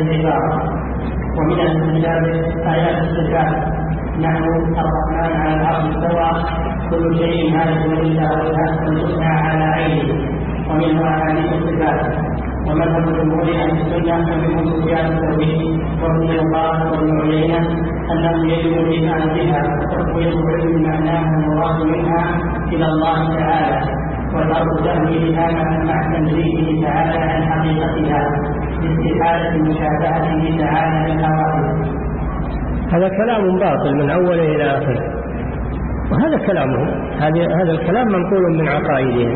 العبارة ومن المتشابه آيات الصفات نحن الرحمن على العرش استوى كل شيء هالك إلا وجهه الحسنى على عينه. ومنه أحاديث الصفات ومذهب جمهور أهل السنة ومنهم سفيان الثوري وابن الله وابن عيينة انه يجب الايمان بها وتقويه علم معناها المراد منها إلى الله تعالى. وترك تاويلها مع تنزيهه تعالى عن لاستحاله مشابهته تعالى للحوادث هذا كلام باطل من أوله إلى آخره. وهذا كلامهم هذا الكلام منقول من عقائدهم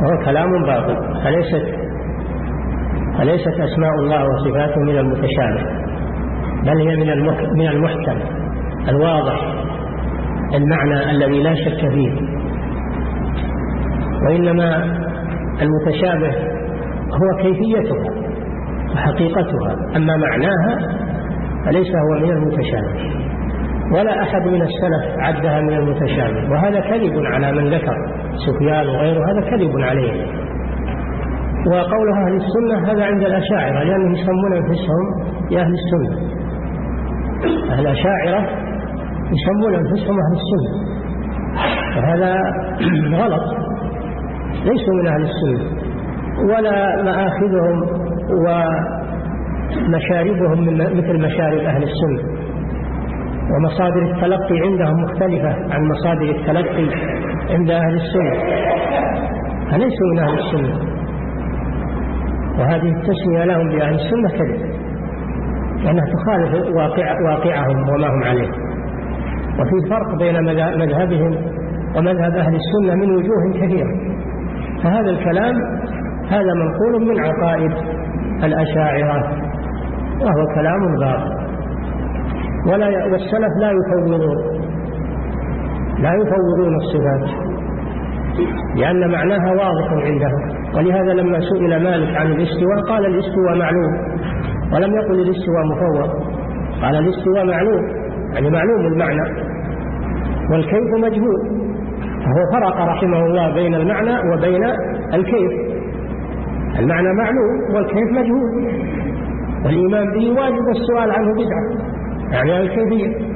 وهو كلام باطل. فليست فليست أسماء الله وصفاته من المتشابه بل هي من من المحكم الواضح المعنى الذي لا شك فيه. وإنما المتشابه هو كيفيتها وحقيقتها أما معناها فليس هو من المتشابه. ولا أحد من السلف عدها من المتشابه وهذا كذب على من ذكر سفيان وغيره هذا كذب عليه. وقول أهل السنة هذا عند الأشاعرة لأنهم يسمون أنفسهم بأهل السنة. أهل الأشاعرة يسمون أنفسهم أهل السنة. وهذا غلط. ليسوا من أهل السنة. ولا مآخذهم ومشاربهم مثل مشارب أهل السنة. ومصادر التلقي عندهم مختلفة عن مصادر التلقي عند أهل السنة. فليسوا من أهل السنة؟ وهذه التسمية لهم بأهل السنة كذب. لأنها تخالف واقع واقعهم وما هم عليه. وفي فرق بين مذهبهم ومذهب أهل السنة من وجوه كثيرة. فهذا الكلام هذا منقول من عقائد الأشاعرة وهو كلام باطل. ولا والسلف لا يفوضون لا يفوضون الصفات لأن معناها واضح عندهم. ولهذا لما سئل مالك عن الاستواء قال الاستواء معلوم ولم يقل الاستواء مفوض قال الاستواء معلوم يعني معلوم المعنى. والكيف مجهول فهو فرق رحمه الله بين المعنى وبين الكيف. المعنى معلوم والكيف مجهول. والإيمان به واجب السؤال عنه بدعة يعني الكيفية.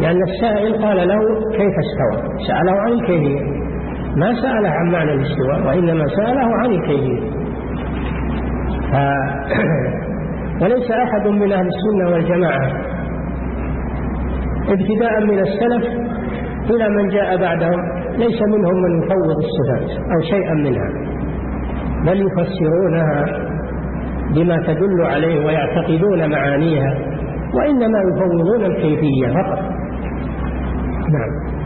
لأن السائل قال له كيف استوى؟ سأله عن الكيفية. ما سأله عن معنى الاستواء وإنما سأله عن الكيفية. ف... وليس أحد من أهل السنة والجماعة ابتداء من السلف إلى من جاء بعدهم ليس منهم من يفوض الصفات أو شيئا منها. بل يفسرونها بما تدل عليه ويعتقدون معانيها وإنما يفوضون الكيفية فقط. نعم.